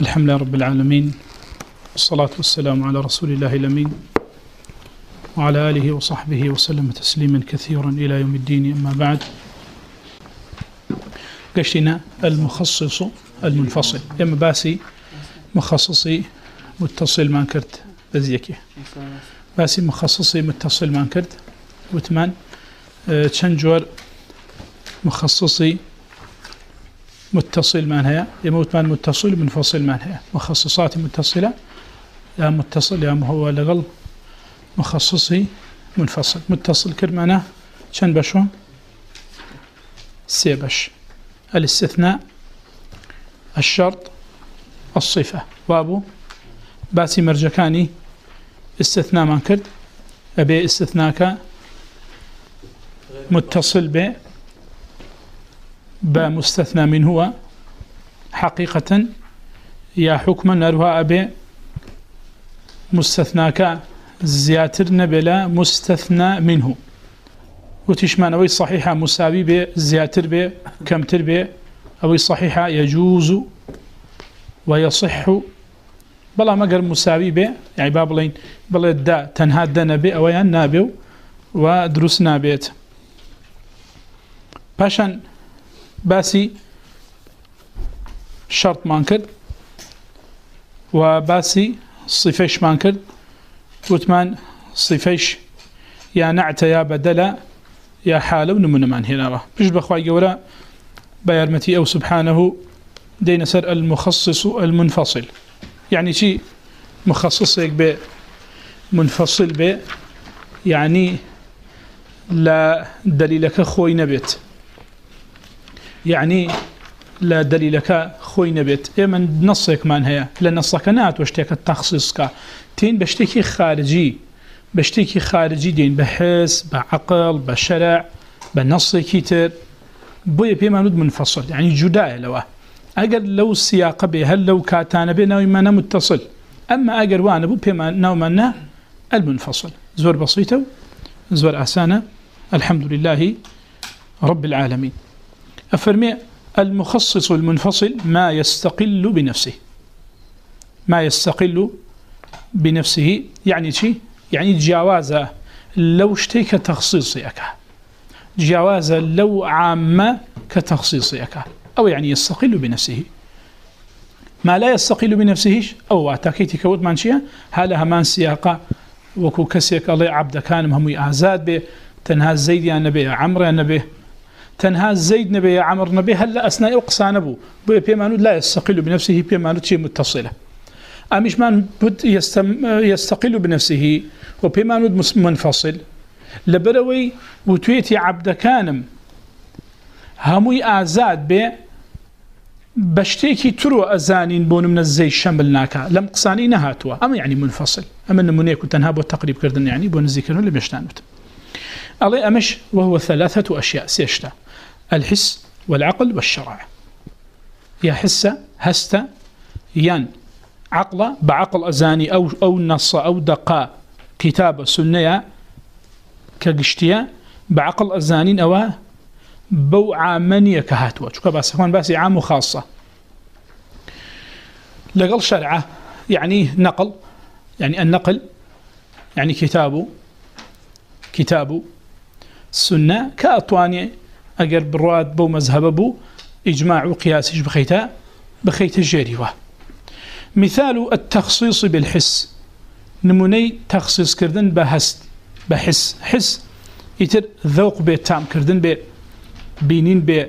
الحمد لله رب العالمين والصلاة والسلام على رسول الله الأمين وعلى آله وصحبه وسلم تسليما كثيرا إلى يوم الدين أما بعد قشتنا المخصص المنفصل يما باسي مخصصي متصل ما كرت بزيكي باسي مخصصي متصل ما كرت وثمان تشنجور مخصصي متصل ما يموت من متصل، منفصل ما مخصصات متصلة يا متصل يا هو لغل مخصصي منفصل. متصل كرمانه شن بشو سيبش الاستثناء، الشرط، الصفة. وابو؟ باسي مرجكاني استثناء ما كرد أبي استثناءك متصل ب بمستثنى من هو حقيقة يا حكما نروها أبي مستثناك زياتر نبلا مستثنى منه. وتشمانوي صحيحة مساوي ب زياتر ب كمتر ب أو صحيحة يجوز ويصح. بلا مقر مساوي ب يعني بابلين بلا دا تنهاد دا نبي أو يان نابي ودرس نابيت. باشان باسي شرط مانكر وباسي صفيش مانكر وثمان صفيش يا نعت يا بدلا يا حال ونمون من هنا بش بخواي جورا بيرمتي أو سبحانه دين سر المخصص المنفصل يعني شيء مخصص ب منفصل ب يعني لا دليلك خوي نبت يعني لا دليلك خوي نبت من نصك من هي لأن الصكنات واشتيك التخصيصك تين بشتكي خارجي. بشتكي خارجي دين بحس، بعقل، بشرع بنص كتير بوي بما ند منفصل. يعني جداء لو اگر لو سياق به هل لو كاتان بنا ما متصل. اما اگر وانا بو بما نومنا المنفصل. زور بسيطه زور اسانه الحمد لله رب العالمين. افرمي المخصص المنفصل ما يستقل بنفسه. ما يستقل بنفسه يعني شيء يعني جوازة لو اشتيك تخصيصيك جوازة لو عامة كتخصيصيك أو يعني يستقل بنفسه. ما لا يستقل بنفسه أو أتاكيتي كود مانشيا هذا همان سياقة وكو كسيك الله عبد كان مهمي آزاد به. تنها الزيد يا نبي عمر يا نبي. تنها الزيد نبي عمر نبي هلا أثناء أقصان أبو بيمانو لا يستقل بنفسه، بيمانو شيء متصلة. أمش من بد يستقل بنفسه، وبيمانو منفصل. لبروي وتويتي عبد كانم. هموي آزاد بي، بشتيكي ترو أزانين بون من الزي شمل ناكا. لم قصاني نهاتوا. أما يعني منفصل. أما نمونيكو تنهابو التقريب كردن يعني بون الزيكرون اللي بيشتانوت الله أمش، وهو ثلاثة أشياء سيشتا. الحس والعقل والشرع. يا حسة هستا ين عقل بعقل أزاني أو, أو نص أو دقاء كتاب سنية كقشتيا بعقل أزاني أو بو عامنية كهاتوا. شكرا بس هون بس عام خاصة لقل شرعة يعني نقل يعني النقل يعني كتابه كتابه سنة كأطواني أقر برواد بو مذهب بو إجماع وقياسش بخيتا بخيت الجريوة مثال التخصيص بالحس. نموني تخصيص كردن بحس بحس حس. يتر ذوق بتام كردن ببينين ب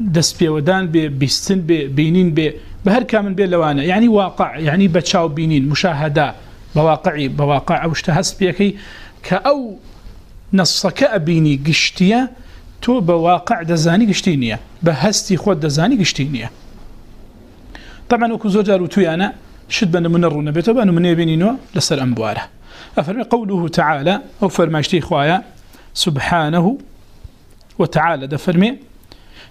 دس بيودان ببستن ببينين ب بهر كامل بي لوانا يعني یعنی واقع یعنی يعني بتشاو بينين مشاهدة بواقعي بواقع أو اشتهست بيكي كأو نصك أبيني قشتيا تو بواقع دزاني قشتينيا بهستي خود دزاني قشتينيا طبعا وكو زوجار وتويانا شد بن بنا منرو نبيتو بأنه من يبينينو لسر أنبواره أفرمي قوله تعالى أو فرما اشتي سبحانه وتعالى دفرمي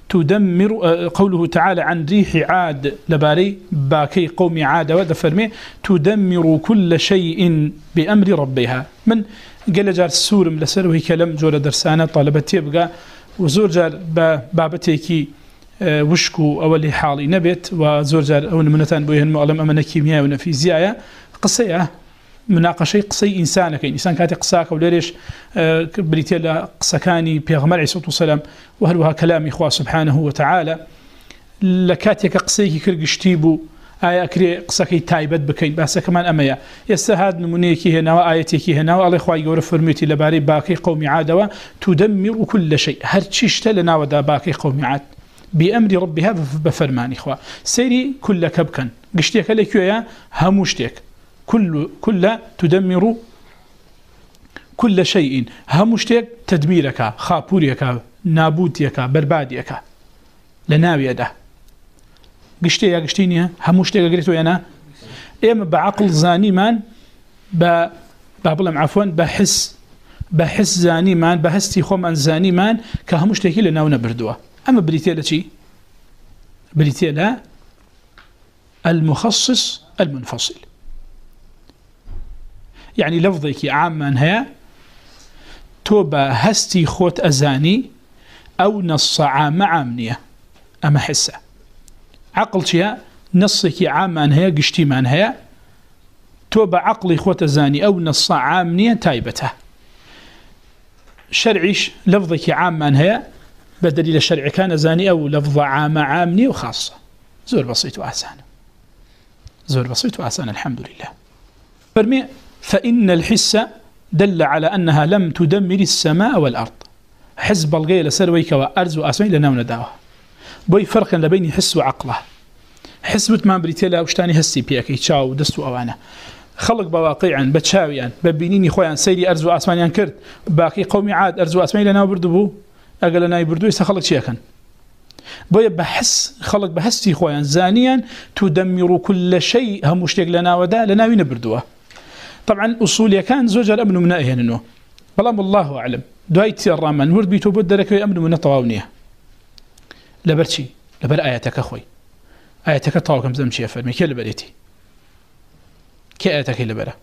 تدمر قوله تعالى عن ريح عاد لباري باكي قوم عاد ودفرمي تدمر كل شيء بأمر ربها. من قال جار السورم لسر وهي كلام جولة درسانة طالبتي بقى وزور جار بابتيكي وشك أولي حالي نبت وزورجار أو نمنتان بوهن مؤلم أمنا كيمياء ونفيزياء قصية مناقشه قصي انسانك انسان كاتي قصاك وليش بريتيلا قصكاني بيغمر عليه الصلاه والسلام وهل وها كلام اخوه سبحانه وتعالى لكاتيك قصيك كرغشتيبو آية أكري قصكي تايبت بكين باسا كمان أميا يستهاد نمونيكي هنا وآيتيكي هنا والله إخوائي قول فرميتي لباري باقي قومي عادوا تدمر كل شيء. هرچيشت لنا ودا باقي قومي عاد. بأمر ربها بفرمان إخوة سيري كل كبكن. قشتيك لكيو يا؟ هموشتيك. كل كل تدمر كل شيء. همشتك تدميرك خابوريك نابوتيك برباديك. لناوي ده. قشتي يا قشتيني همشتك قريتو انا اما بعقل زاني مان ب بابلم عفوا بحس بحس زاني مان بحستي خو من زاني مان كهمشتك لناو نبردوا اما بريتي لشي بريتي لا المخصص المنفصل. یعنی يعني لفظك عاما هي توبا هستي خوت أزاني أو نص عام عامنية أما حسة عقل شيء نصك عاما هي قشتي من هي توبا عقلي خوت أزاني أو نص عام عامنية تايبته شرعيش لفظك عاما هي بدليل الشرع كان زاني أو لفظ عام عامني وخاصة زور بسيط وأحسان زور بسيط وأحسان الحمد لله فرمي فإن الحس دل على أنها لم تدمر السماء والأرض. حزب الغيل سرويك وأرز وأسمين لنا ونداوه بوي فرق لبين حس وعقله حسبت ما بريتيلا وشتاني هسي بيكي تشاو دستو أوانا خلق بواقعا بتشاويا ببينيني خويا سيري أرز وأسمان كرت باقي قومي عاد أرز وأسمان لنا وبردبو أقل لنا يبردو يستخلق شيئا بوي بحس خلق بحسي خويا زانيا تدمر كل شيء هم مشتق لنا ودا لنا وينبردوه طبعا أصول كان زوج الأمن من أهين إنه بلام الله أعلم دعيت الرحمن ورد بيتو بدرك أمن من طواونية لبرشي لبر آياتك أخوي آياتك طاوكم زمشي أفرمي كي لبريتي كي آياتك لبرا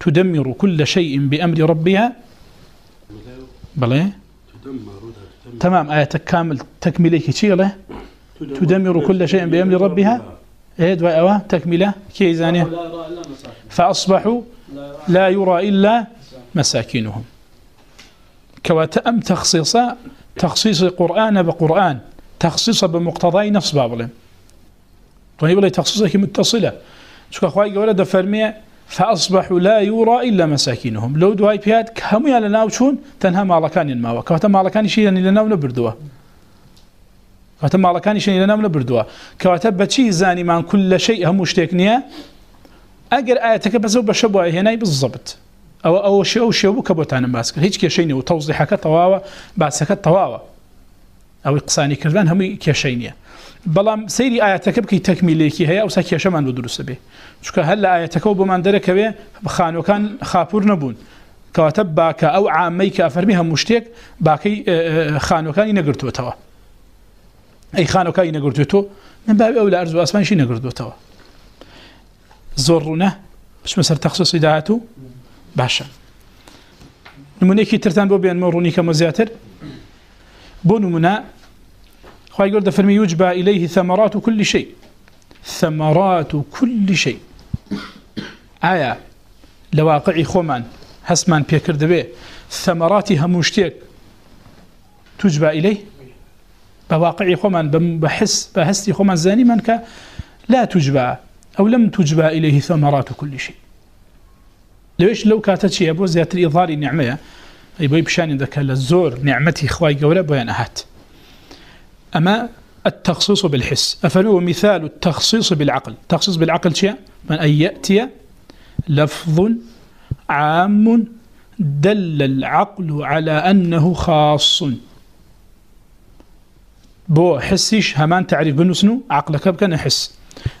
تدمر كل شيء بأمر ربها. بلى تمام آياتك كامل تكمليك شيء تدمر كل شيء بأمر ربها. ايه دواء اوا تكمله كي زانيه فاصبحوا لا يرى الا مساكنهم كواتم تخصيص تخصيص القران بقران تخصيص بمقتضى نفس بابل طيب ولا تخصيصك متصله. شو اخوي ولد فرمي فاصبحوا لا يرى الا مساكنهم لو دواي بيات كم يا لنا وشون تنها مالكان ما وكواتم مالكان شيء یعنی لنا ونبردوه كواتم مالكان شيء یعنی لنا ونبردوه كواتب بشي زاني من كل شيء هم مشتكنيه اگر ايتك بس بشبوه هنا بالضبط. او او شيء او شيء بكبوتان ماسك هيك شيء وتوضيحك طواوه باسك طواوه او اقساني كردان هم كشينيه بلام سيري اياتك بكي تكميليكي هي او سكي شمان ودرس به شكو هلا اياتك وبمان درك به بخانو كان خابور نبون كاتب باك او عاميك افرميها مشتك باكي خانو كان ينقرتو توا اي خانو كان ينقرتو من باب اولى ارز واسمان شي نقرتو توا زورنا باش مسر تخصص اداعته باشا نمونيكي ترتان بو بين موروني كما زياتر بو نمونا خواهي قرد فرمي يجبى إليه ثمرات كل شيء ثمرات كل شيء آية لواقعي خومان هسمان بيكر دبي ثمراتي هموشتيك تجبى إليه بواقعي خومان بحس بحستي خومان زاني منك لا تجبى أو لم تجبى إليه ثمرات كل شيء ليش لو كانت شيء أبو زيادة الإظهار نعمة يبقى بشان ذاك الزور نعمتي خواي قولة بيان أهات. أما التخصيص بالحس. أفلو مثال التخصيص بالعقل. تخصيص بالعقل شيء؟ من أن يأتي لفظ عام دل العقل على أنه خاص. بو، حسيش همان تعريف بنسنو عقلك بكنا حس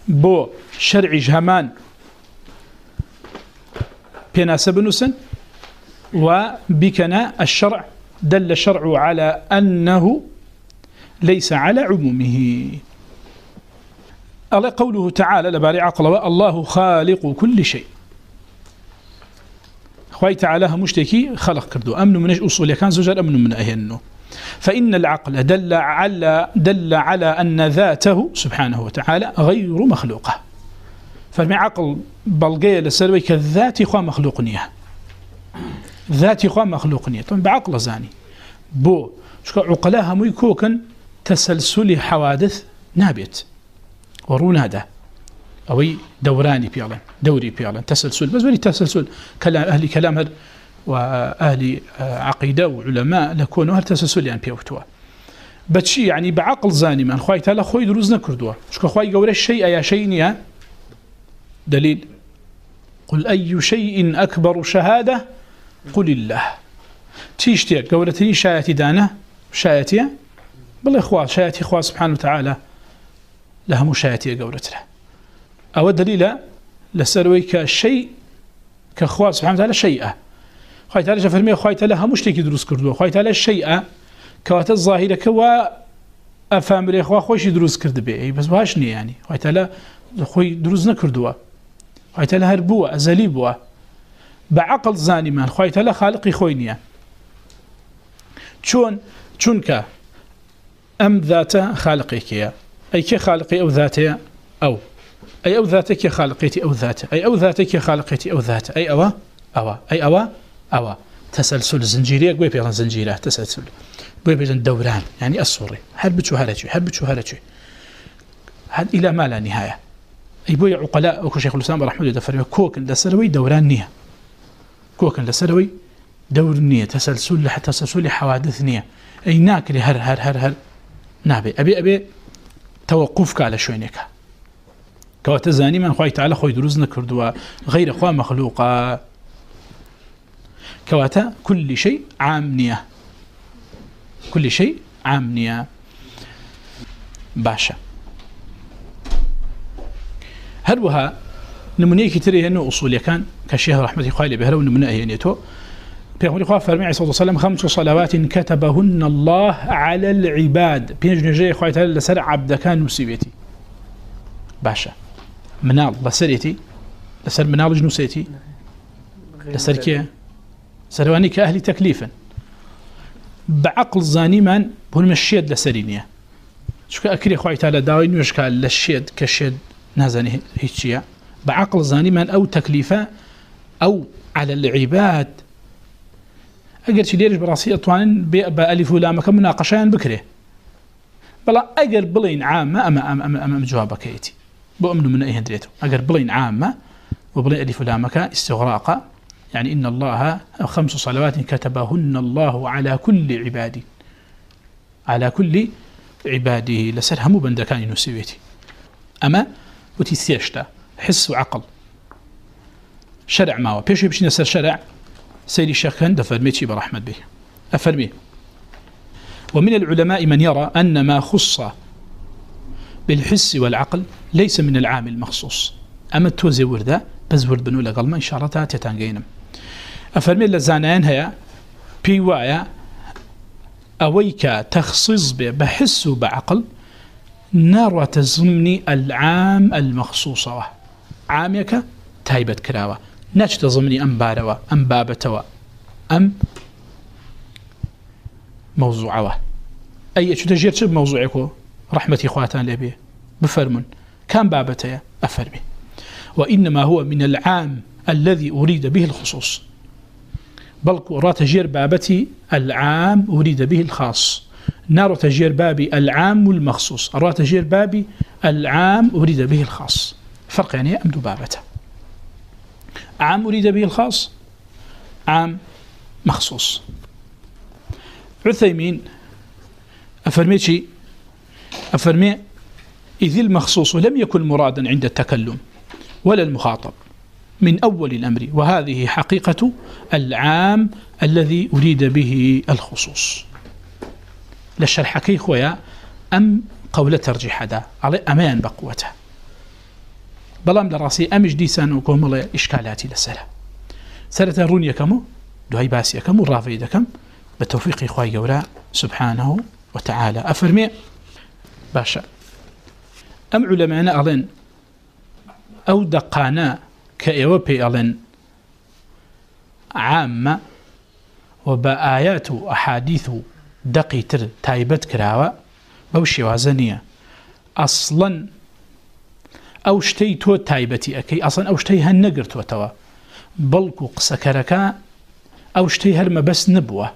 بو شرعي همان بيناس بنسن وبكنا الشرع دل الشرع على أنه ليس على عمومه. الله قوله تعالى لباري عقل الله خالق كل شيء. خواهي تعالى مشتكي خلق كردو أمن من أصول كان زجر أمن من أهنه فإن العقل دل على, دل على أن ذاته سبحانه وتعالى غير مخلوقة فرمي عقل بلغيه لسروي كالذات إخوة مخلوق نية ذات إخوة مخلوق نية طبعا بعقل زاني. بو شكو عقلاها ميكوكا تسلسل حوادث نابت وروناده أوي دوراني بيعلن دوري بيعلن تسلسل. بس ولي تسلسل. كلام أهل كلام هل وأهل عقيدة وعلماء لكونوا هل تسلسل يعني بيوتوا بتشي يعني بعقل زاني من خواهي تالا خوي دروز نكردوا. شكو خواهي قولي الشيء يا شيء نيا؟ دليل. قل أي شيء أكبر شهادة قل الله تيشتي قولتني شايتي دانا شايتي بل إخوة شايتي إخوة سبحانه وتعالى لها مشايتي قولتها أو دليل لسروي كشيء كخوا سبحانه وتعالى شيئا خوي تعالى فرمي خوي تعالى همش تيجي دروس كردو خوي تعالى الشيء كوات الظاهرة كوا أفهم خوا خوش دروس كرد بي بس بهاشني يعني خوي تعالى خوي دروس نكردوا خوي تعالى هربوا أزلي بوا بعقل زاني من خوي تعالى خالقي خوينيا شون شونك أم ذات خالقي كيا كي خالقي أو ذاتي أو أي أو ذاتك خالقيتي أو ذات أي أو ذاتك خالقيتي أو ذات أي أوا أوا أي أوا أوا تسلسل زنجيرية قوي بيغن زنجيرة تسلسل قوي دوران يعني الصوري هل بتشو هلتشي هل بتشو هلتشي هل إلى ما لا نهاية أي بوي عقلاء وكو شيخ الإسلام رحمه الله دفر كوكن دوران كوكن لسروي دور نية، تسلسل، لح تسلسل حوادث نية. أي ناكري هر هر هر هر. نابي، أبي أبي توقفك على شوينك كوات زاني من خوي تعالى خوي دروزنا كردوا غير خوا مخلوقا. كواتا كل شيء عامنية كل شيء عامنية باشا. هروها نمنيه كتير هنا أصول كان كشيخ رحمة الله بهرو نمنيه هنا بيقول خواه فرمي عليه الصلاة والسلام خمس صلوات كتبهن الله على العباد. بينجن جاي خواه تعالى لسر عبد كان مصيبتي باشا منال لسريتي لسر منال جنوسيتي لسر كيه سرواني كأهل تكليفا بعقل زاني من بون مشيد لسرينيا شو أكري خوي تعالى داوين وشكا للشيد كشيد نازني هيتشيا بعقل زاني من أو تكليفا أو على العباد. أقل شي ليرش براسي أطوان بألف ولام كم مناقشان بكره. بلا أقل بلين عامة أما أما أما, أما جوابك يتي بؤمن من أي هندريته أقل بلين عامة وبلين ألف ولامك استغراقا يعني إن الله خمس صلوات كتبهن الله على كل عبادي على كل عباده. لسرهم بندكان نسيبتي أما وتسيشتا حس وعقل. شرع ما هو. بيش يبش نسر شرع سيري الشيخ هند فرميتي برحمة به. أفرمي. ومن العلماء من يرى أن ما خص بالحس والعقل ليس من العام المخصوص. أما التوزي ورده بس ورد بنو لقل ما إشارتها تتانقينم أفرمي لزانين هيا. بيوايا أويك تخصيص بحس بعقل نار تزمني العام المخصوصة عاميك تايبت كراوة ناش تزمني أم باروا أم بابتوا أم موضوعوا أي شو تجير شو موضوعكو رحمتي خواتان لبي بفرمون كان بابتيا أفرمي وإنما هو من العام الذي أريد به الخصوص. بل را تجير بابتي العام أريد به الخاص. نار تجير بابي العام والمخصوص را تجير بابي العام أريد به الخاص. فرق يعني أمد بابته عام أريد به الخاص، عام مخصوص. عثيمين أفرمي شيء؟ أفرمي إذ المخصوص لم يكن مرادا عند التكلم ولا المخاطب من أول الأمر، وهذه حقيقة العام الذي أريد به الخصوص. للشرح كي خويا أم قول ترجيح هذا؟ على أمان بقوته. بلام لراسي أمش ديسان وكم إشكالاتي لسلا سرة رونيا كمو دهي باسيا كمو رافيدا كم بتوفيق إخوائي جورا سبحانه وتعالى أفرمي باشا أم علماء أظن أو دقانا كأيوة بيالن عامة وبآيات أحاديث دقی تر تایبەت کراوە، بەو شێوازە نییە. ئەسڵەن ئەو شتەی تۆ تایبەتی ئەەکەی ئەسڵەن ئەو شتەی هەن نەگرتووەتەوە بەڵکو قسەکەرەکە ئەو شتەی هەر مەبەست نبووە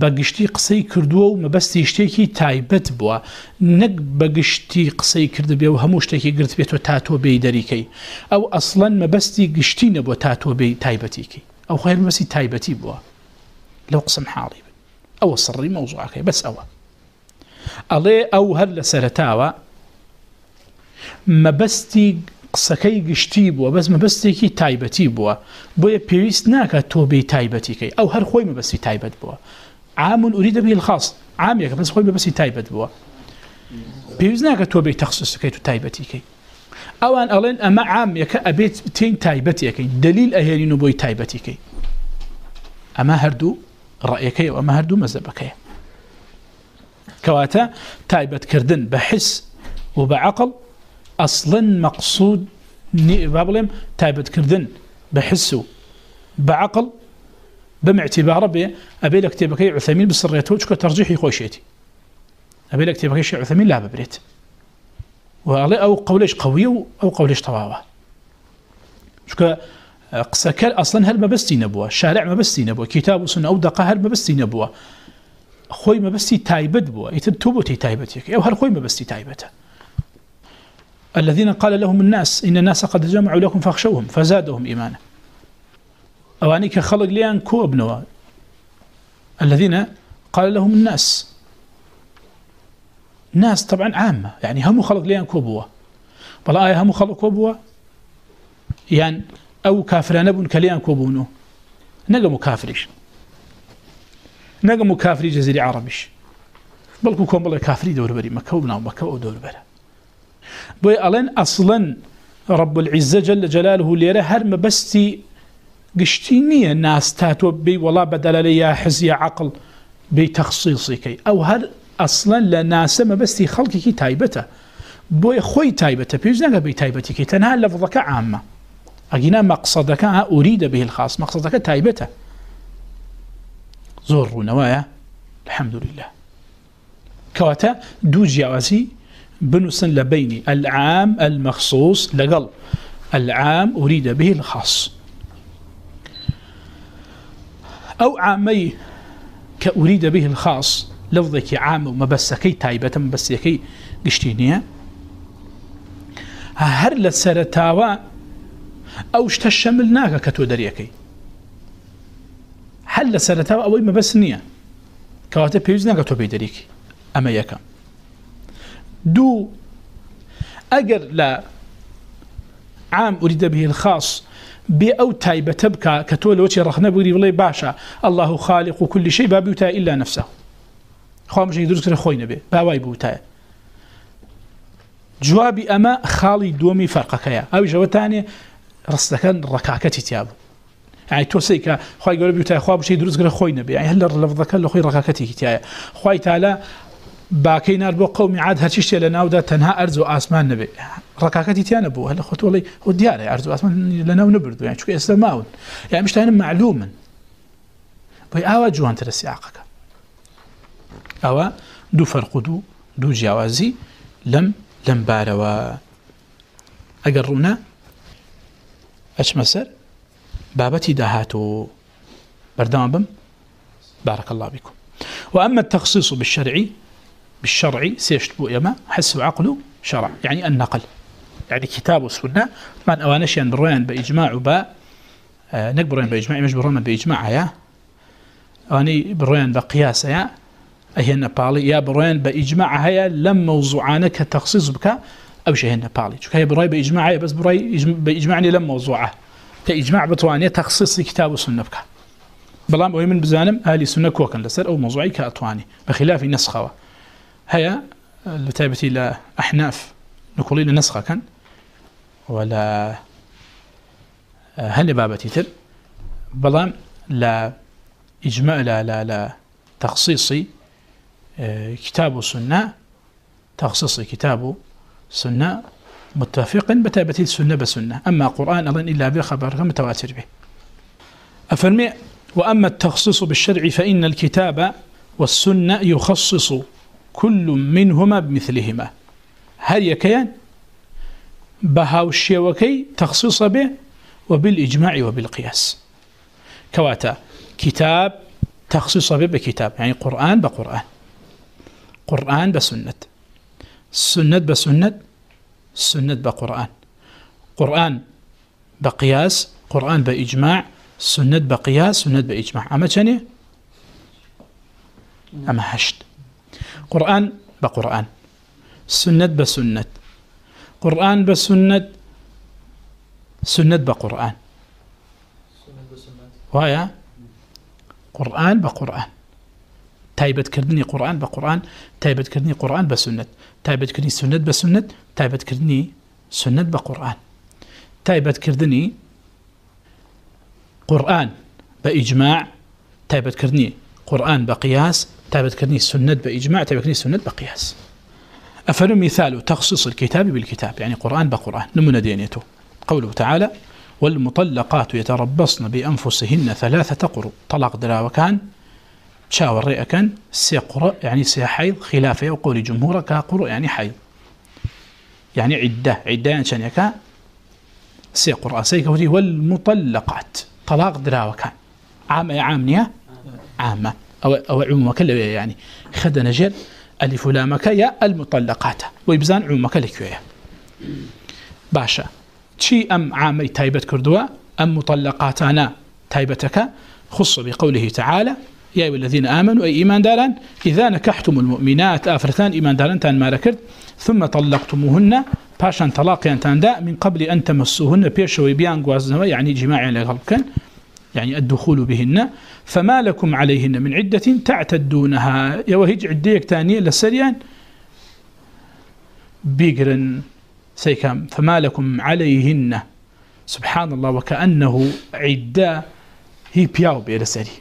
بەگشتی قسەی کردووە و مەبەستی شتێکی تایبەت بووە. نەک بەگشتی قسەی کرد بێ و هەموو شتێکی گرت بێتەوە تا تۆ بێ دەریکەی. ئەو ئەسڵەن مەبەستی گشتی نەبووە تا تۆ بێ تایبەتیکەی. ئەو خێر مەسی تایبەتی بووە. لەو قسم حاڵی بن. ئەوە سڕی مەوزوعەکەی بەس ئەوە. ئەڵێ ئەو هەر لە سەرتاوە مەبەستی قسەکەی گشتی بووە، بەس مەبەستێکی تایبەتی بووە. بۆیە پێویست ناکە تۆ بێ تایبەتیکەی ئەو هەر خۆی مەبەستی تایبەت بووە. عام أريد به الخاص. عام يك بس خوي بس تايبت بوا بيوزنا كتو تخصص كي تايبتي كي او ان الين اما عام يك ابيت تين تايبتي كي دليل اهيني نو بوي تايبتي كي اما هردو رايك اما هردو مذهبك كواتا تايبت كردن بحس وبعقل اصلا مقصود بابلم تايبت كردن بحسه بعقل، بمعتبار به أبي لك تبكي عثمين بسريته وشك ترجيحي خوشيتي. أبي لك تبكي شيء عثمين لا ببريت. أو قوليش قوية أو قوليش طواوة. شك قسكر أصلا هل ما بستي نبوة؟ شارع ما بستي نبوة؟ كتاب وسنة أو دقة هل ما بستي نبوة؟ خوي ما بستي تايبت بوة. يتبتوبتي تايبتك. أو هل خوي ما بستي تايبته؟ الذين قال لهم الناس، إن الناس قد جمعوا لكم فاخشوهم فزادهم إيمانا. اواني كخلق ليان كوبنوا الذين قال لهم الناس. ناس طبعا عامة، يعني هم خلق ليان كوبوا بلا آية هم خلق كوبوا يعني أو كافر نبون كليان كوبونو نقموا كافريش. نقموا كافري جزيري عربيش. بل كوكم بالله كافري دور بري، مكة وبنا ومكة ودور بري بوي ألين أصلا رب العزة جل جلاله ليرى هر مبستي گشتی نییە ناس بی وڵا بەدەلە لە یا حزیە عقل بی تەخصیصیکەی ئەو هەر ئەسڵەن لە ناسە مەبەستی خەڵکێکی تایبەتە بۆی خۆی تایبەتە پێویست بی تایبەتێکی تەنها لە فڵەکە عامە ئەگینا مەقصدەکە ها دەبێ الخاص مەقصدەکە تایبەتە زۆر ڕوونەوەیە الحمدلله کەواتە دوو جیاوازی لە بینی العام، المخصوص لەگەڵ العام أريد به الخاص. أو عامي كأريد به الخاص. لفظك عام ومبسكي تايبة مبسكي قشتينية. هر لسرتاوا أو اشتشملناك كتو دريكي. هل لسرتاوا أو ما بس مبسنية كواتا بيوزناك تو بيدريكي. أما يكا. دو أجر لا عام أريد به الخاص بي او تايبه تبكى كتول وجه رخنا بغري والله باشا، الله خالق كل شيء بابيوتا الا نفسه. خو مش يدرس كره خوينه به باواي بوتا جوابي اما خالي دومي فرقك يا او جواب ثاني رستكن ركعكتي تياب يعني توسيك خوي يقول بيوتا خو مش يدرس كره خوينه به يعني هل لفظك له خوي ركعكتي تيا خوي تعالى باقي نار بو قومي عاد هرشيش لنا ودا تنها ارض واسمان نبي ركاكتي تيانا بو هلا خطو لي هو ديار ارض واسمان لنا ونبرد يعني شو اسلماون يعني مش تاين معلوما بي اوا جوان ترسي عقك اوا دو فرق دو دو جوازي لم لم باروا اقرونا اش مسر بابتي دهاتو بردام بم. بارك الله بكم واما التخصيص بالشرعي بالشرع سيشتبو يما حس عقله شرع، يعني النقل. يعني كتاب والسنة من أوانشيان بروين بإجماع با نقبروين بإجماع مش بروين بإجماع يا؟ أواني بروين بقياس يا؟ أهي النبالي يا بروين بإجماع هيا لم موضوعانا كتخصيص بك، أو شيء النبالي شو كهي بروين بإجماع بس بروين بإجماعني لم موضوعه. كإجماع بطوانية تخصيص كتاب والسنة بك. بلام أوي من بزانم أهلي سنة كوكا لسر أو موضوعي كأطواني بخلاف نسخة. هيا لتابتي إلى أحناف. نقول إلى نسخة كان. ولا هل بابتي تر بلام لا إجماع، لا لا لا تخصيصي كتاب السنة تخصيصي كتاب السنة متفق بتابتي السنة بسنة. أما قرآن أظن إلا بخبر متواتر به. أفرمي، وأما التخصيص بالشرع فإن الكتاب والسنة يخصص كل منهما بمثلهما. هل يكيان؟ بهاو الشيوكي تخصيص به وبالإجماع وبالقياس. كواتا، كتاب تخصيص به بكتاب، يعني قرآن بقرآن. قرآن بسنة. سنة بسنة، سنة بقرآن. قرآن بقياس، قرآن بإجماع، سنة بقياس، سنة بإجماع. أما تاني أما حشد قرآن بقرآن سنة بسنة قرآن بسنة سنة بقرآن ويا قرآن بقرآن تايبت كردني قرآن بقرآن تايبت كردني قرآن بسنة تايبت كردني سنة بسنة تايبت كردني سنة بقرآن تايبت كردني قرآن بإجماع تايبت كردني قرآن بقياس تايبت كردني سنة بإجماع تايبت كردني سنة بقياس. أفل مثال تخصص الكتاب بالكتاب، يعني قرآن بقرآن نمنا دينيته. قوله تعالى والمطلقات يتربصن بأنفسهن ثلاثة قرؤ طلق دلا وكان شاور رئكا سيقرأ يعني سيحيض خلافه وقول جمهورك كقرؤ يعني حيض. يعني عدة عدة يعني يكا سيقرأ سيكوتي والمطلقات، طلاق دلا وكان عام يا عامنية عامة. أو, أو عموما كلا يعني خد نجل ألف لامك يا المطلقات. ويبزان عموما كلا باشا. شي أم عامي تايبت كردوا؟ أم مطلقاتنا تايبتك؟ خص بقوله تعالى يا أيها الذين آمنوا أي إيمان داران؟ إذا نكحتم المؤمنات آفرتان إيمان داران تان ما ركرد ثم طلقتموهن. باشان طلاقيا تان دا من قبل أن تمسوهن. بيشوي بيان قوازنوا يعني جماعي لغلقا يعني الدخول بهن. فما لكم عليهن من عدة تعتدونها. يوهج عديك تانية لسريان. بيقرن سيكام. فما لكم عليهن. سبحان الله وكأنه عدة. هي بياو بيرسري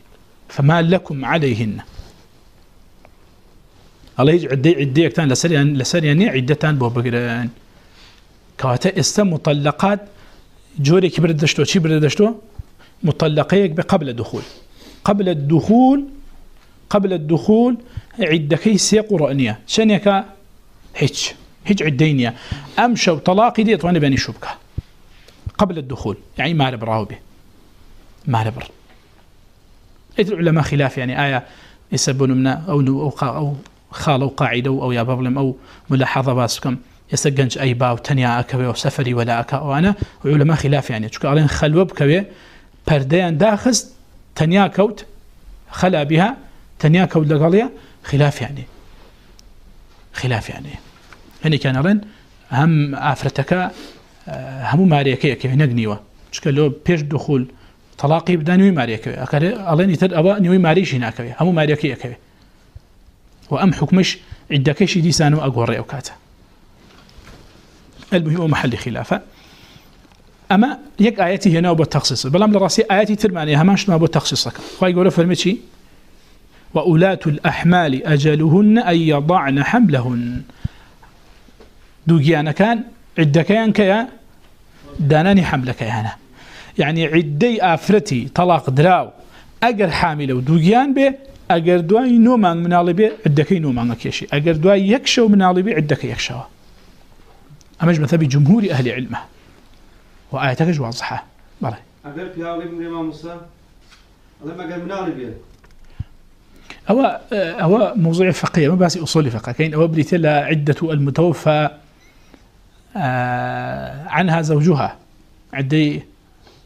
فما لكم عليهن. الله يجي عدي عدي كتان لسريان لسريان عدتان بو بقران كواتا است مطلقات. جوري كبر دشتو، شي بر مطلقيك بقبل الدخول قبل الدخول قبل الدخول عدكي سي قرانيه شنيكا هيج هيج عدينيا امشوا طلاقي دي طواني بني شبكه قبل الدخول. يعني ما ربراو به ما ربر العلماء خلاف يعني آية يسبون منا أو, أو, أو خالوا قاعدة أو يا بابلم أو ملاحظة باسكم. يسجنج أي باو تنيا أكوي أو سفري ولا أكا وأنا علماء خلاف يعني. شكو علين خلوة بكوي. پرديان داخز تنيا كوت خلا بها تنيا كوت لقاليا خلاف يعني. خلاف يعني. هني كان رن هم آفرتك هم ماريكي كيف دخول طلاقي بدا نوي ماري كوي اكل الله نيتر ابا نوي ماري شي ناكوي هم ماري كي اكوي وام حكمش عندك شي المهم محل خلافه اما يك ايتي هنا ابو التخصيص بلام لراسي ايتي ترماني هماش ما ابو التخصيصك خوي يقولوا فرمتي واولات الاحمال اجلهن ان يضعن حملهن دوغيانا كان عندك يا داناني حملك هنا يعني یعنی عدي آفرتي طلاق دراو. اگر حامل و به اگر دوای نو مان منالی عدکی نو مان کشی اگر دوای یک شو منالی عدکی یک شو امج مثبي جمهور اهل علمه وايتك واضحه بله اگر پیاوی امام موسی الله ما قال منالی به هو هو موضوع فقهي ما بس اصول فقه. كاين او بديت لها عده المتوفى عنها زوجها. عدي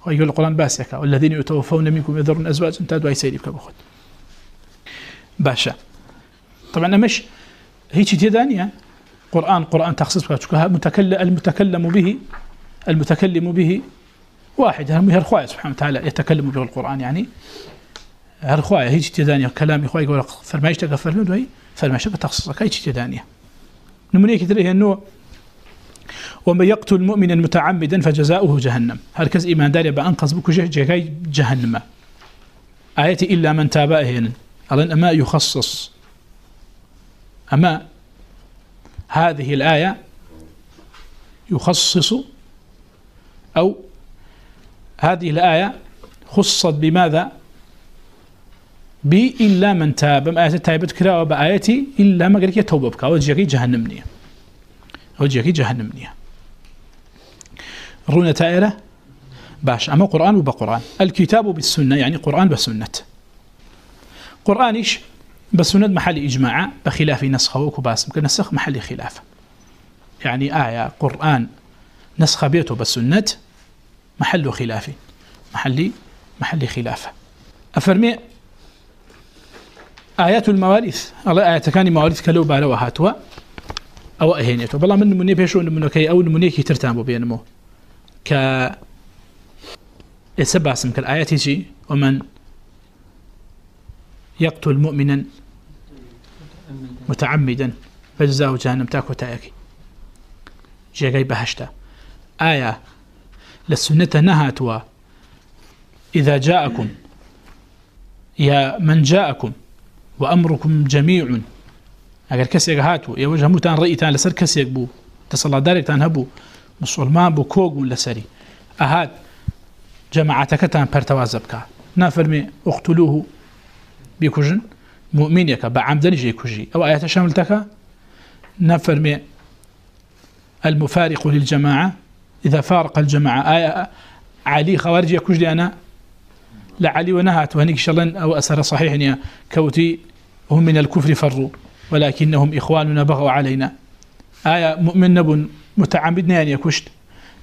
ويقول القرآن باسكا والذين يتوفون منكم يذرون أزواج انتادوا أي سيدي بكبخد باشا طبعا مش هيك تدانية قرآن قرآن تخصيص متكلم المتكلم به المتكلم به واحد. هم هي الخوايا سبحانه وتعالى يتكلم به القرآن يعني. الخوايا هيك تدانية كلام إخوة يقول فرمايشتك فرمايشتك فرمايشتك تخصيصك هيك تدانية نمنيك تدريه أنه ومن يقتل مؤمنا متعمدا فجزاؤه جهنم. هل كز إيمان داري بأنقذ بك جهاي جهنم. آياتي إلا من تابعه هنا ألن أما يخصص. أما هذه الآية يخصص أو هذه الآية خصت بماذا؟ بي إلا من تاب. ما آيات تايبت كرا وبآياتي إلا ما قالك يتوب بك. أو جيكي جهنم نية. أو جهنم نية. رونا تائرة. باش. أما قرآن وبقرآن الكتاب بالسنة، يعني قرآن بسنة. قرآن إيش؟ بسنة محل إجماع، بخلاف نسخه وكباس ممكن نسخ محل خلاف. يعني آية، قرآن نسخ بيته بسنة محل خلاف محل محل خلاف أفرمي، آيات الموارث الله آيات كان موارث كلو بالا وهاتوا أو أهينيتو بالله من نموني بيشو نموني أو نموني كي ترتامو بينمو. ك يتسبع سمك الآيات يجي، ومن يقتل مؤمنا متعمدا، فجزاه جهنم تاكو تاكي جاي بهشتا. آية للسنة نهاتوا إذا جاءكم يا من جاءكم وأمركم جميع اگر کسی هاتو یا وجه موتان رأيتان لسر کسی بو تصلى دارك تان هبو مسلمان بو كوغ لسري أهات جماعتك تان برتوازبك نافرمي اقتلوه بكجن مؤمنك بعمدن جي جی كجي أو آيات شاملتك نافرمي المفارق للجماعة إذا فارق الجماعة. آية علي خوارج يكجي أنا. لعلي ونهات وهنيك شلن أو أسر صحيح كوتي. هم من الكفر فروا، ولكنهم إخواننا بغوا علينا. آية، مؤمن نب متعمدنا أن يكشت.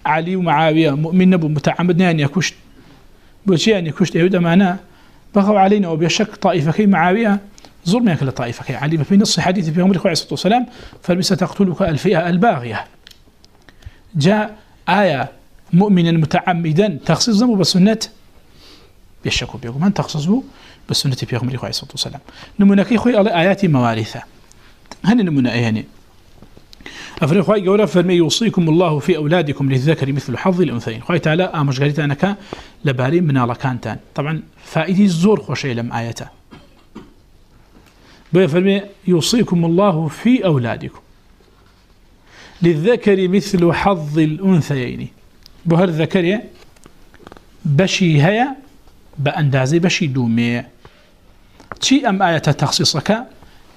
علي ومعاوية، مؤمن نب متعمدنا أن يكشت. بوشي أن يكشت، يهود معنا بغوا علينا، وبيشك طائفة كي معاوية. ظلم يكل طائفة كي علي في نص حديث في عمر عليه الصلاة والسلام فلبس تقتلك الفئة الباغية. جاء آية مؤمنا متعمدا تخصيص ذنبه بسنة بيشكو بيقو من تخصصه بسنة في عمر عليه الصلاة والسلام. نمونا كي خوي على آيات موارثة. هل نمونا أيهاني أفرق خواهي قولا فرمي يوصيكم الله في أولادكم للذكر مثل حظ الأنثيين. خواهي تعالى آمش قالت أنك لباري من الله كانتان طبعا فائدي الزور خوشي لم آياته. بوي فرمي يوصيكم الله في أولادكم. للذكر مثل حظ الأنثيين. بهر الذكر بشي هيا بأندازي بشي دومي. تي أم آية تخصيصك؟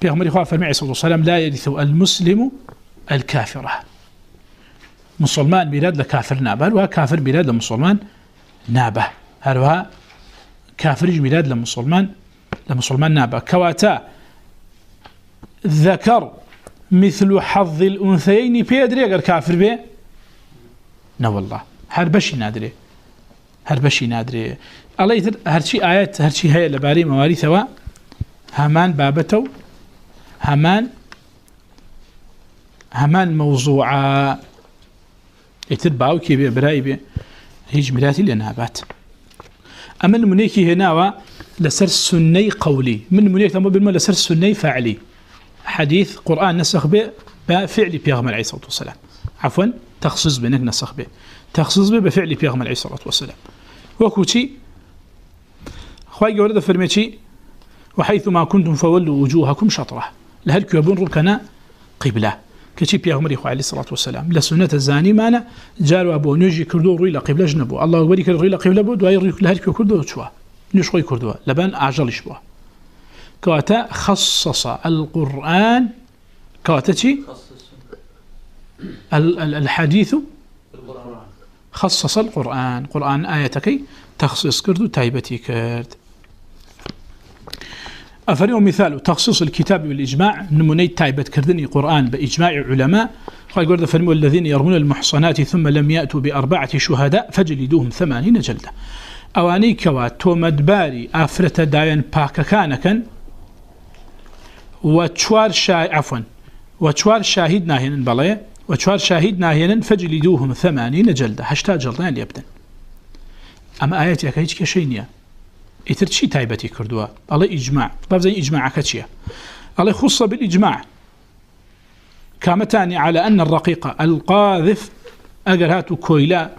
بيغمري خواه فرمي صلى الله عليه وسلم لا يرث المسلم الكافرة. مسلمان بلاد لكافر نابه هل كافر بلاد لمسلمان نابه. هل كافر بلاد لمسلمان لمسلمان نابه. كواتا ذكر مثل حظ الأنثيين بيدري أقر كافر بي؟ نو والله. هر بشي نادري. هر بشي نادري. الله يتر هر شي آيات، هر شي هيا لباري مواري ثوا همان بابتو همان همان موضوع يتر باوكي بي، براي بي. هيج ملاتي لنابات أما المنيكي هنا لسر سني قولي. من المنيك تمو بالما لسر سني فعلي. حديث قرآن نسخ به بفعل بيغمر عليه الصلاة والسلام. عفوا تخصص بينك نسخ به. تخصص به بفعل بيغمر عليه الصلاة والسلام. وكوتي خواهي ورد فرميتي وحيث ما كنتم فولوا وجوهكم شطرة لهلك يبون ركنا قبلة. كتي بيغمر عليه الصلاة والسلام. لسنة الزاني مانا جاروا أبو نجي كردو روي لقبلة جنبو. الله أكبر كردو روي لقبلة بود وهي لهلك كردو تشوا نشوي كردو. لبان أعجل شبوه كواتا خصص القرآن. كواتا الحديث خصص القرآن. قرآن آياتك تخصص كرد تايبتي كرد. أفريو مثال، تخصيص الكتاب والإجماع. نموني تايبت كردني قرآن بإجماع علماء. قال قرد فرموا الذين يرمون المحصنات ثم لم يأتوا بأربعة شهداء فجلدوهم ثمانين جلدة. أواني كوات تومد باري أفرت داين باكا كانكا وچوار شاهد عفوا. وچوار شاهد ناهين بلاي وچوار شاهد ناهين فجلدوهم ثمانين جلدة هشتا جلدان ليبدن اما آيات يكا هيك شيء اتر شي تايبتي كردوا الله اجماع باب زي اجماع كتشيا الله خص بالاجماع كامتاني على ان الرقيق القاذف اگر هاتو كويلا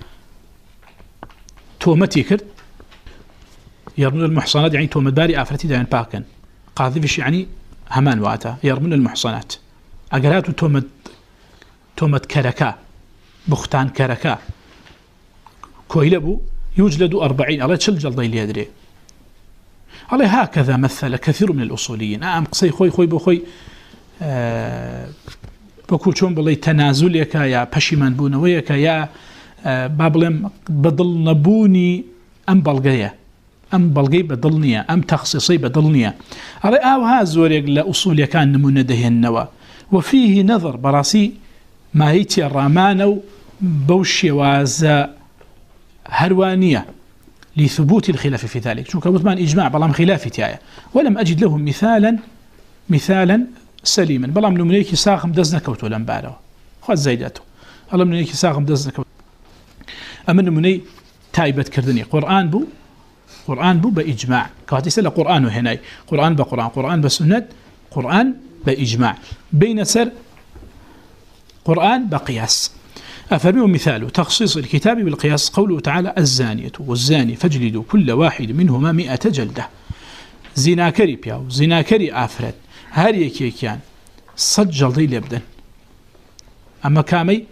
تومتي كرد يرمون المحصنات یعنی يعني تومت باري افرتي داين باكن قاذفش يعني همان واتا يرمون المحصنات. اقراتو تومت تومت كركا بختان كركا كويلبو يوجلدوا أربعين الله تشل جلد اللي يدري علي هكذا مثل كثير من الأصوليين. أم قصي خوي خوي بخوي أه بكو چون بلي تنازلك يا پشيمان بونويك يا أه بابلم بدل نبوني أم بلغية أم بلغي بدلنية أم تخصيصي بدلنية علي آو ها زوريك لأصول كان نمون دهي النوا وفيه نظر براسي ما هيتي الرامانو بوشي وازا هروانية لثبوت الخلاف في ذلك شو كبتمان إجماع بلام خلافي تيايا ولم أجد لهم مثالا مثالا سليما بلام نمنيك ساقم دزنا كوتو لنبارو خوات زيداتو الله منيك ساقم دزنا كوتو أما نمني تايبت كردني قرآن بو قرآن بو بإجماع كواتي سلا قرآن هناي قرآن بقرآن قرآن. بسنة قرآن بإجماع بين سر قرآن بقياس أفرموا مثال تخصيص الكتاب بالقياس قوله تعالى الزانية والزاني فاجلدوا كل واحد منهما مئة جلدة. زناكري بياو زناكري آفرد هر يكي كان صد جلدي ليبدن أما كامي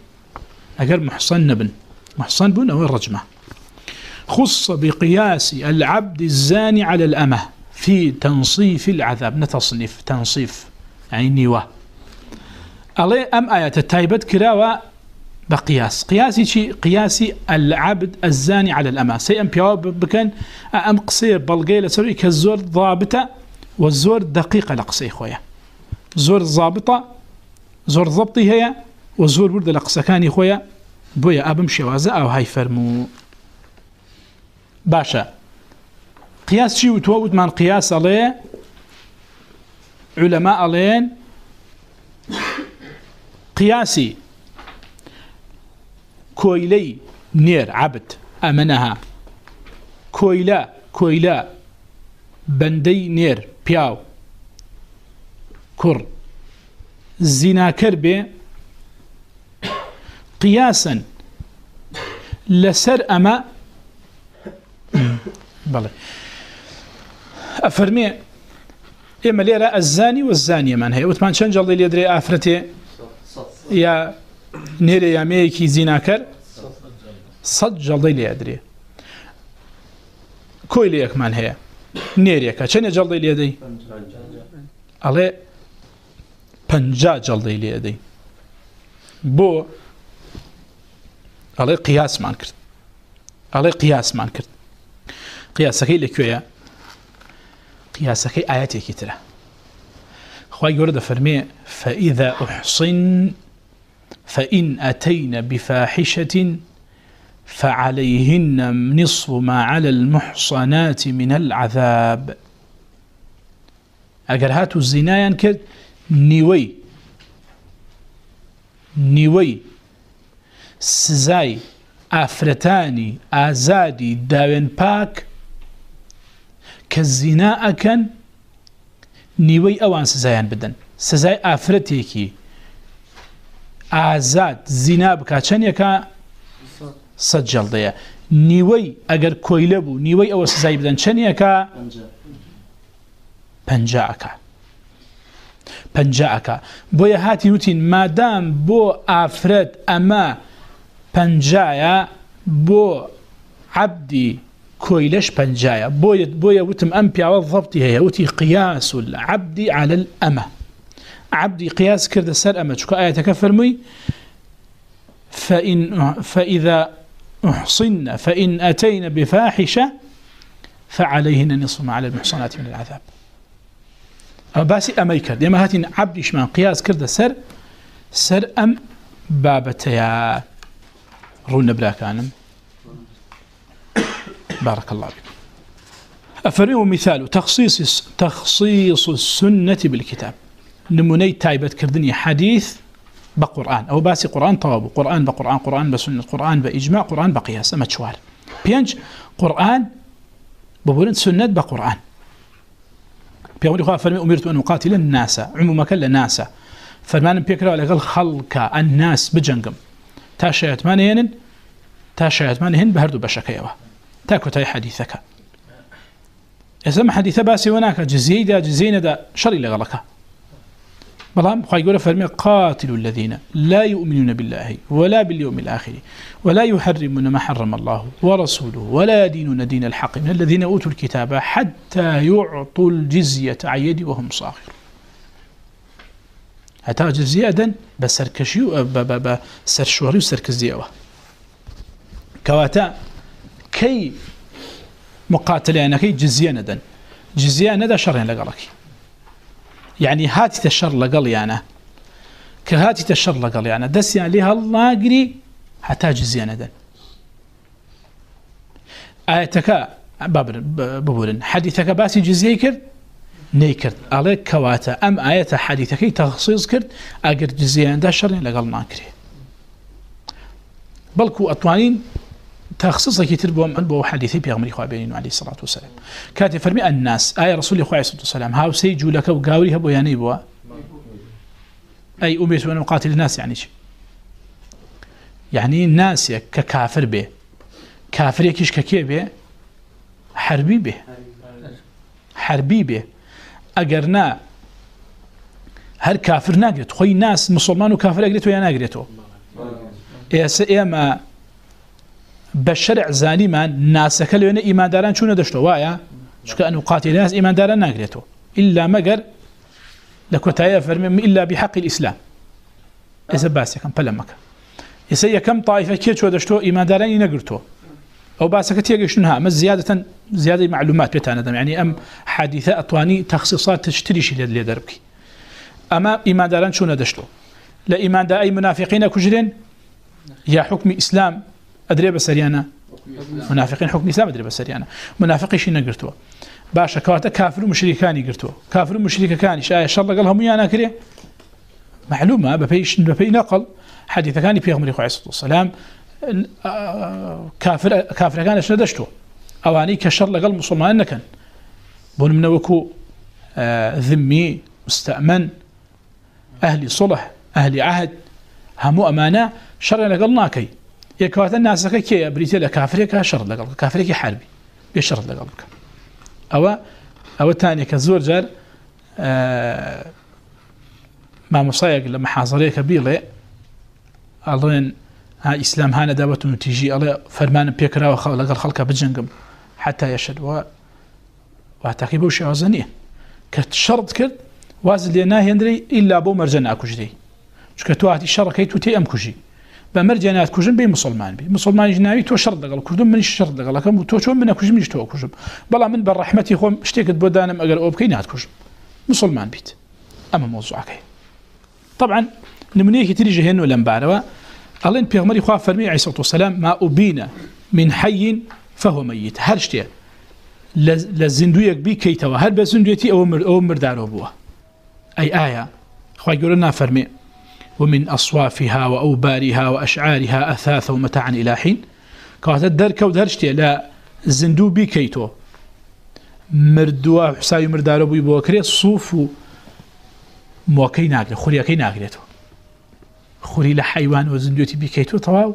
أقر محصن نبن. محصن بن أو الرجمة خص بقياس العبد الزاني على الأمة في تنصيف العذاب. نتصنف تنصيف، يعني نيوه الله أم آيات التايبت كراوة بقياس. قياسي شي؟ قياسي العبد الزاني على الأما سيئن بيواب بكن، أم قصير بلغي لسوي كالزور ضابطة والزور دقيقة لقصي خويا. زور ضابطة، زور ضبطي هي والزور برد لقصة لقصكاني خويا. بويا أبم شوازة أو هاي فرمو. باشا قياس شي وتوود من قياس عليه علماء علين قياسي كويلي نير عبد أمنها كويلا كويلا بندي نير بياو كر زنا كربي قياسا لسر أما بله. أفرمي إما ليرا الزاني والزانية من هي وثمان شنجل اللي يدري آفرتي يا نيري يا ميكي زيناكر صد جلدي لي أدري كوي لي أكمان هي نيريكا چني جلدي لي أدري علي پنجا جلدي لي أدري بو علي قياس مان كرت علي قياس مان كرت قياسكي لكويا قياسكي آياتي كترة خواهي يورد فرمي فإذا أحصن فإن أتين بفاحشة فعليهن نصف ما على المحصنات من العذاب أقر هاتو الزنايا كد نيوي نيوي سزاي أفرتاني آزادي داوين باك كالزناء كان نيوي أوان سزايان بدن سزاي أفرتيكي آزاد زنا بکا. چند یکا صد جلده نیوی اگر کویله بو نیوی او سزای بدن چند یکا پنجا اکا هاتی نوتین مادام بو آفرد اما پنجایا بو عبدی كويلش بنجايا. بويا بويا وتم ام امبيا والضبط هي. وتي قياس العبد على الامه عبدي قياس كرد السر أما شكو آية تكفر فإن فإذا أحصن فإن أتين بفاحشة فعليهن نصف ما على المحصنات من العذاب. باسي أما يكرد يما هاتين عبدي شمان قياس كرد السر سر أم بابتيا. رون براكانم بارك الله بكم أفريه مثال، تخصيص تخصيص السنة بالكتاب. نموني تايبت كردني حديث بقرآن، أو باسي قرآن طواب قرآن بقرآن، قرآن بسنة، قرآن بإجماع، قرآن بقياس، أما تشوار بينج قرآن ببولن سنة بقرآن. بيقول لي فرمي أمرت أن أقاتل الناس عموما كلا ناس فرمان بيكرا لقال خلق الناس بجنقم. تاشيت مانين تاشيت مانهن بهردو بشكيوا تاكوتاي حديثك. إذا ما حديث باسي وناك، جزيدة، جزينة دا شري لغلقها بلام، خواهي يقول فرمي قاتلوا الذين لا يؤمنون بالله ولا باليوم الآخر ولا يحرمون ما حرم الله ورسوله ولا يدينون دين الحق من الذين أوتوا الكتاب حتى يعطوا الجزية عيد وهم صاغر هتا جزية دن بسركشي بسرشوري وسركزية كواتا كي مقاتلين كي جزية ندن جزية ندى شرين لقلك يعني هاتي تشر لقل يعني كهاتي تشر لقل يعني دس يعني لها الله قري حتى جزية ندن آيتك بابر، ببورن حديثك باسي جزية كرد نيكرد عليك كواتا أم آية حديثك تخصيص كرد أقر جزية ندى شرين لقل ناكري بلكو أطوانين تخصص كتير بوم بو حديثي بيغمر إخوة بينين عليه الصلاة والسلام. كاتب فرمي الناس، آية رسول إخوة عليه الصلاة والسلام، هاو سيجو لك وقاوري هبو يعني بوا؟ أي أميت وأنا مقاتل الناس يعني شي؟ يعني الناس ككافر به كافر يكيش ككي به حربي به حربي به أقرنا هر كافر ناقرت خوي ناس مسلمان وكافر أقرتو يا ناقرتو؟ إيه ما بشرع زاني من ناسك لين إيمان داران شو ندشتوا وايا شو كأنه قاتل الناس إيمان داران ناقريته إلا مجر لكوتايا فرمي إلا بحق الإسلام. إذا باسي كم بلمك إذا كم طائفة كي شو دشتوا إيمان داران ينقرتوا أو باسك تيجي شنها ما زيادة زيادة معلومات بتاعنا دم يعني أم حادثة أطواني تخصيصات تشتري شيء اللي دربك أما إيمان داران شو ندشتوا لا إيمان دا أي منافقين كجرين يا حكم إسلام ادري بسريانا منافقين حكم الاسلام ادري بسريانا منافقين شي نغرتوا باشا كواتا كافر ومشركان يغرتوا كافر ومشرك كان شاي شر قالهم يا ناكري؟ معلومه بفيش بفي نقل حديث كان في عمر عليه الصلاه والسلام. كافر كافر كان شدشتو اواني كشر قال مسلمان كان بون منوكو ذمي، مستأمن أهل صلح أهل عهد، همو أمانة، شر لقلناكي لقلنا كي يكوات الناس كي بريتي لكافر كشر لقل كافر كي حربي بشر لقلك او او ثاني كزور جار آه ما مصايق لما حاصل كبيله اظن ها اسلام هانا دابت تجي الله فرمان بيكرا وخلق الخلق بجنقم حتى يشهد و وتعقيبه شيء وزنيه كشرط كد وازل لنا هندري الا بو مرجنا اكوجدي شكتواتي شركه توتي ام كوجي بمرجانات كوجن بي مسلمان بي مسلمان جنابي تو شرط دغل كردم من الشرط دغل كم تو شو من كوجن مش تو كوجن بلا من بالرحمه خوم اشتيك بودانم اگر او بكينات كوجن مسلمان بيت اما موضوعك طبعا نمنيه تيجي هنا ولا مباروا الله ان بيغمر خوا فرمي عليه والسلام ما ابينا من حي فهو ميت هل اشتي لزندويك بي كيتوا هل بزندويتي او مر او مردارو بوا اي ايه خوا يقولنا فرمي ومن أصوافها وأوبارها وأشعارها أثاثا ومتاعا إلى حين. كواتا دركا ودرشتي لا زندو بي كيتو. مردوا حسايو مردارو بي بوكري صوفو موكي ناقل خوري كي ناقلتو خوري لحيوان وزندوتي بي كيتو طواو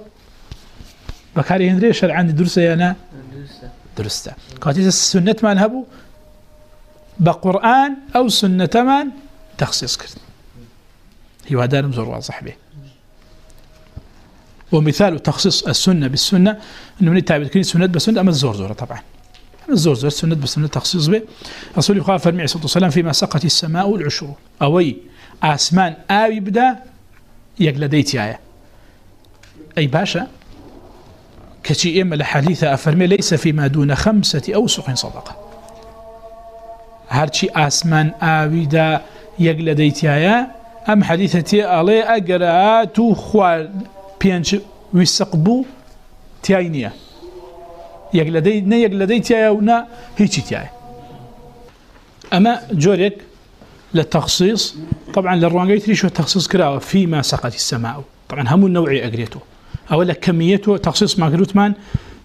بكاري هندري شرعان درسة يانا درسة. كواتا السنة ما نهبو بقرآن أو سنة من تخصيص كرت هي هذا المزور ومثال تخصيص السنة بالسنة أنه من التعبير كني سنة بسنة أما الزور زورة طبعا. الزور زورة سنة بسنة تخصيص به. رسول الله فرمي عليه الصلاة والسلام فيما سقط السماء العشر أوي، آسمان آوي بدا يقل يقلديت يايا. أي باشا، كشي إما لحديثة أفرمي، ليس فيما دون خمسة أوسق صدقة. هرشي آسمان آوي دا يقل يقلديت يايا ام حديثتي علي اقراتو خوال بينش ويسقبو تياينيا يقلدي نا يقلدي تياونا هيجي تياي اما جوريك للتخصيص طبعا للروانجي تري شو التخصيص كراوه فيما سقط السماء طبعا هم النوعي اقريته او لكميته تخصيص ما قلت مان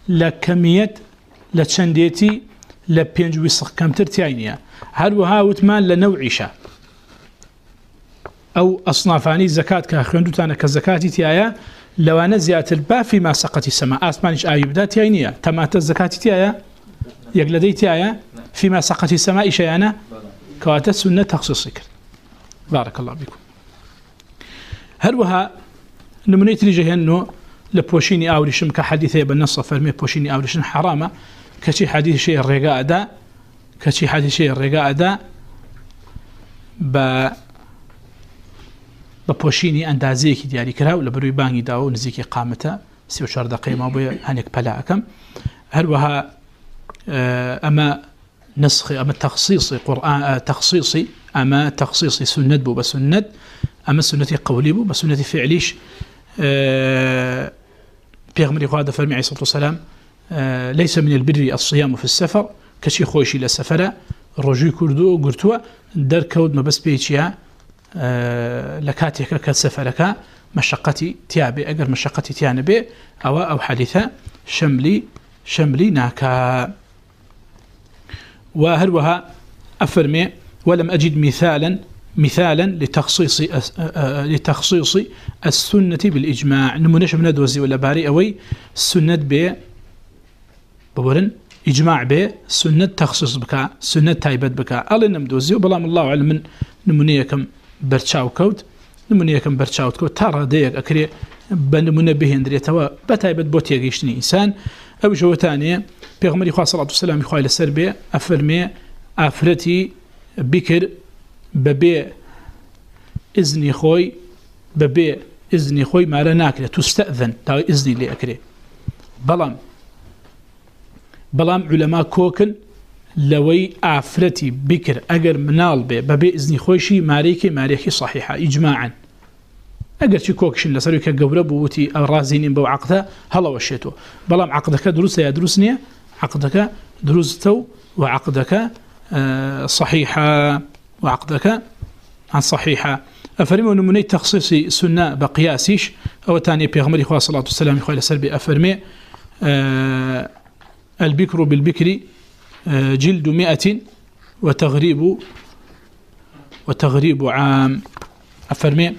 لكميه لتشنديتي لبينج ويسق كم ترتياينيا هل وهاوت مان لنوعي شاب او اصنافاني زكاه كخوندو تانا كزكاه تيايا لو انا زيات البا فيما سقط السماء اسمانش ايوب ذات عينيه تمات الزكاه تيايا يقلدي تيايا فيما سقط السماء شيئا كوات السنه تخصيصك بارك الله بكم هروها نموني تريجه انه لبوشيني اوريشم كحديثه بالنص فرمي بوشيني اوريشن حرامه كشي حديث شيء الرقاء دا كشي حديث شيء الرقاء دا ب بپۆشینی ئەندازەیەکی دیاری و لە بروی بانگی دا و نزیکی قامەتە سی چوار دقیمە بۆ هەنێک پەلاکەم هەروەها ئەمە نسخی، ئەمە تەخصیصی قورآن تەخصیصی، ئەمە تەخصیصی سنت بوو بە سنت، ئەمە سنەتی قولی بوو بە سنەتی فعلیش. پێغمری خوا دەفەرمی عیسی السلام ليس من البر الصيام في السفر كشي خوشي للسفر رجوي كردو قرتوا در كود ما بس بيتشيا لكاتيك كسفرك مشقتي تيابي اگر مشقتي تيان بي او او حديثه شملي شملي ناكا وهروها افرمي ولم اجد مثالا مثالا لتخصيص لتخصيص السنه بالاجماع نمونش من دوزي ولا باري اوي سنه ب بورن اجماع ب سنه تخصيص بك سنه تايبت بك الله نمدوزي وبلام الله علم نمونيكم برچاو کوت نمونه یکم برچاو کوت تا را دیگ اکری بنمونه بهندری توا بتایبت بو تیگیشتنی انسان او جو ثاني پیغمبر خدا صلی الله علیه و سلم خوایل سر به افرمی افرتی بکر ببی اذن خوی ببی اذن خوی ما لا ناكله تستاذن تا اذن لي اكري بلام بلام علماء كوكن لوي افرتي بكر اگر منال به ببي اذن خوشي ماريكي ماريكي صحيحه اجماعا اگر شي كوكشن لسرو كغبره بوتي الرازين بو عقده هلا وشيتو بلام عقدك دروس يا دروسني عقدك دروستو وعقدك صحيحه وعقدك عن صحيحه افرمي من تخصيص سنه بقياسيش او ثاني بيغمر صلى الله عليه وسلم قال سربي افرمي البكر بالبكر جلد مئة وتغريب وتغريب عام. أفرمي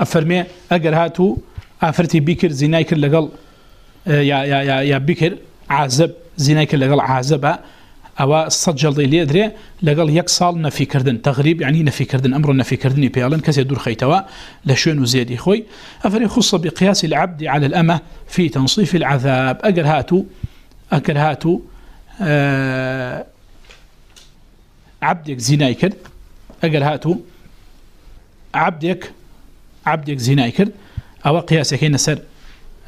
أفرمي أقر هاتو أفرتي بكر زينايكر لقل يا, يا, يا, يا بكر عازب زينايكر لقل عازب أو الصجل ضي ليدري لقل يكسال نفي كردن. تغريب يعني نفي كردن أمر نفي كردن بيالن كسي دور خيتوا. لشون وزيدي خوي. أفرمي خصة بقياس العبد على الأمة في تنصيف العذاب. أقر هاتو أقر هاتو عبدك زناي كرد اگر هاتو. عبدك عبدك زناي كرد او قياس كاين سر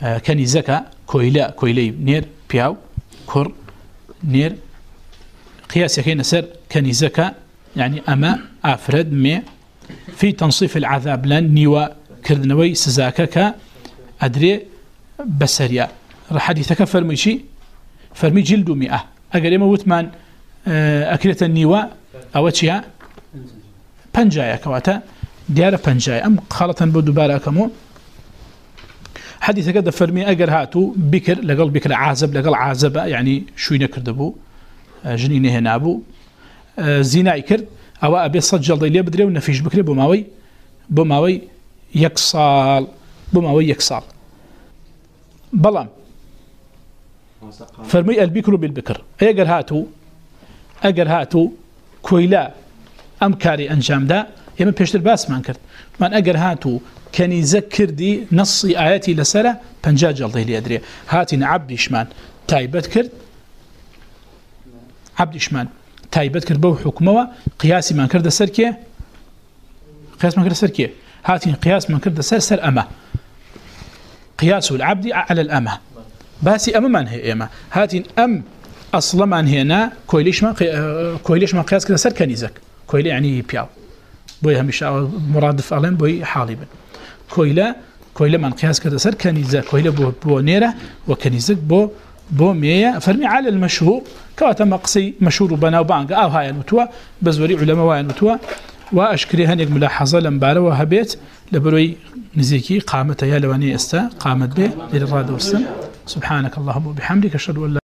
كاني زكا كويلا، كويلي، نير، بياو كور نير. قياس كاين سر كاني زكا يعني اما افرد مي. في تنصيف العذاب لان نيوا، كردنوي سزاكك ادري بسريا. حديثك فرمي شي؟ فرمي جلد مئة. اگر اما وتمان اكلت النيوا او تشيا پنجايا كواتا ديار پنجايا ام خالطا بو دوباره كمو حديث قد فرمي اگر هاتو بكر لقل بكر عازب لقل عازب يعني شوي نكردبو جنين هنا ابو زنا يكرد او ابي سجل ضي بدري ونفيش بكري بو ماوي يكسال بو يكسال بلام فرمي البكر بالبكر. اگر هاتو اگر هاتو كويلا ام كاري انجام دا يما یعنی بيشتر باس مان كرت من اگر هاتو كان يذكر دي نص اياتي لسلا پنجا جلدي لي ادري هاتي عبد شمان تايبت كرت عبد شمان تايبت كرت بو حكمه قياسي مان كرت سر كي قياس مان كرت سر كي هاتي قياس مان كرت سر سر اما قياس العبد على الأمه الامه باسي أما من هي إما هاتين أم أصلا من هنا كويليش ما كويليش ما قياس كذا سر كنيزك كويلي يعني یعنی بياو بوي هميشا مرادف ألم بوي حالبا كويلا كويلا من قياس كذا سر كنيزك كويلا بو, بو نيرة وكنيزك بو بو مية فرمي على المشهور كواتا مقصي مشهور بنا وبانق أو هاي المتوى بزوري علماء هاي المتوى وأشكري هنيك ملاحظة لمبارة وهبيت لبروي نزيكي قامت يا لواني استا قامت به للرادة سبحانك اللهم وبحمدك اشهد ان لا